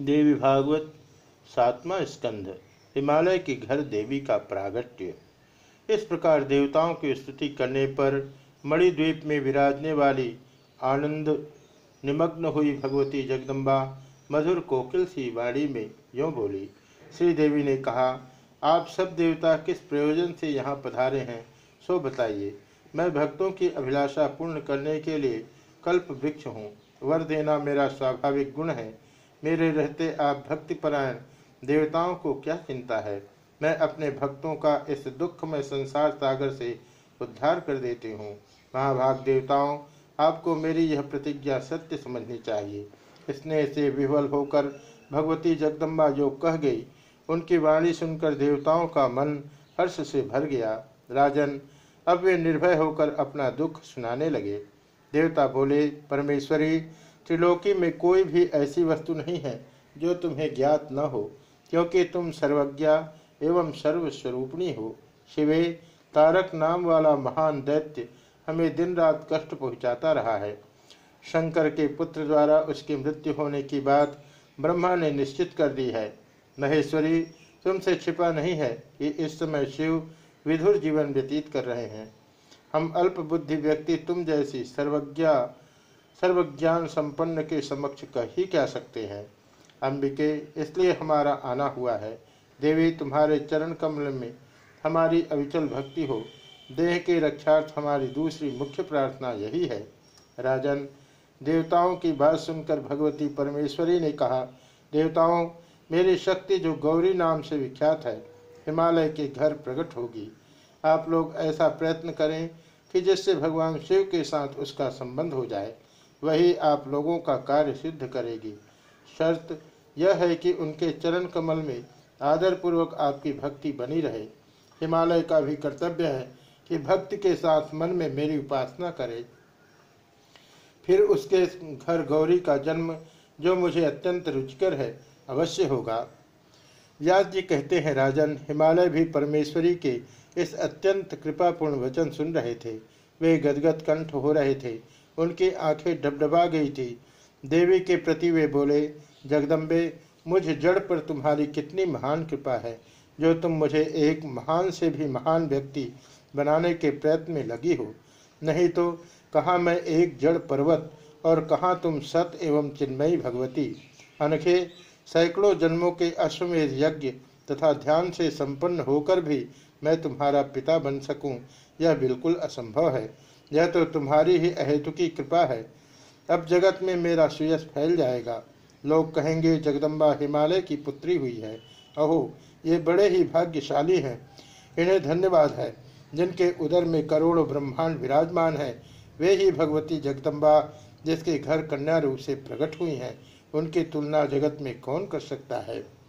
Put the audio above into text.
देवी भागवत, सातवां स्कंध, हिमालय की घर देवी का प्रागट्य। इस प्रकार देवताओं की स्तुति करने पर मणिद्वीप में विराजने वाली आनंद, निमग्न हुई भगवती जगदम्बा, मधुर कोकिल सी वाणी में यों बोली श्री देवी ने कहा, आप सब देवता किस प्रयोजन से यहाँ पधारे हैं, सो बताइए। मैं भक्तों की अभिलाषा पूर्ण करने के लिए कल्प वृक्ष हूँ। वर देना मेरा स्वाभाविक गुण है। मेरे रहते आप भक्तिपरायण देवताओं को क्या चिंता है? मैं अपने भक्तों का इस दुखमय संसार सागर से उद्धार कर देती हूँ। महाभाग देवताओं, आपको मेरी यह प्रतिज्ञा सत्य समझनी चाहिए। स्नेह से विवल होकर भगवती जगदम्बा जो कह गई, उनकी वाणी सुनकर देवताओं का मन हर्ष से भर गया। राजन, अब वे निर्भय होकर अपना दुख सुनाने लगे। देवता बोले, परमेश्वरी त्रिलोकी में कोई भी ऐसी वस्तु नहीं है जो तुम्हें ज्ञात न हो, क्योंकि तुम सर्वज्ञा एवं सर्वस्वरूपणी हो। शिवे, तारक नाम वाला महान दैत्य हमें दिन रात कष्ट पहुंचाता रहा है। शंकर के पुत्र द्वारा उसकी मृत्यु होने की बात ब्रह्मा ने निश्चित कर दी है। महेश्वरी, तुमसे छिपा नहीं है कि इस समय शिव विधुर जीवन व्यतीत कर रहे हैं। हम अल्प बुद्धि व्यक्ति तुम जैसी सर्वज्ञा सर्वज्ञान संपन्न के समक्ष कह ही कह सकते हैं, अंबिके, इसलिए हमारा आना हुआ है। देवी, तुम्हारे चरण कमल में हमारी अविचल भक्ति हो। देह के रक्षार्थ हमारी दूसरी मुख्य प्रार्थना यही है। राजन, देवताओं की बात सुनकर भगवती परमेश्वरी ने कहा, देवताओं, मेरी शक्ति जो गौरी नाम से विख्यात है, हिमालय के घर प्रकट होगी। आप लोग ऐसा प्रयत्न करें कि जिससे भगवान शिव के साथ उसका संबंध हो जाए। वही आप लोगों का कार्य सिद्ध करेगी। शर्त यह है कि उनके चरण कमल में आदरपूर्वक आपकी भक्ति बनी रहे। हिमालय का भी कर्तव्य है कि भक्ति के साथ मन में मेरी उपासना करे। फिर उसके घर गौरी का जन्म, जो मुझे अत्यंत रुचिकर है, अवश्य होगा। व्यास जी कहते हैं, राजन, हिमालय भी परमेश्वरी के इस अत्यंत कृपापूर्ण वचन सुन रहे थे। वे गदगद कंठ हो रहे थे। उनकी आँखें डबडबा गई थी। देवी के प्रति वे बोले, जगदम्बे, मुझ जड़ पर तुम्हारी कितनी महान कृपा है, जो तुम मुझे एक महान से भी महान व्यक्ति बनाने के प्रयत्न में लगी हो। नहीं तो कहाँ मैं एक जड़ पर्वत और कहाँ तुम सत एवं चिन्मयी भगवती? अनखे, सैकड़ों जन्मों के अश्वमेध यज्ञ तथा ध्यान से संपन्न होकर भी मैं तुम्हारा पिता बन सकूँ, यह बिल्कुल असंभव है। यह तो तुम्हारी ही अहेतुकी कृपा है। अब जगत में मेरा सुयस फैल जाएगा। लोग कहेंगे, जगदम्बा हिमालय की पुत्री हुई है। अहो, ये बड़े ही भाग्यशाली हैं। इन्हें धन्यवाद है। जिनके उदर में करोड़ों ब्रह्मांड विराजमान है, वे ही भगवती जगदम्बा, जिसके घर कन्या रूप से प्रकट हुई हैं। उनकी तुलना जगत में कौन कर सकता है?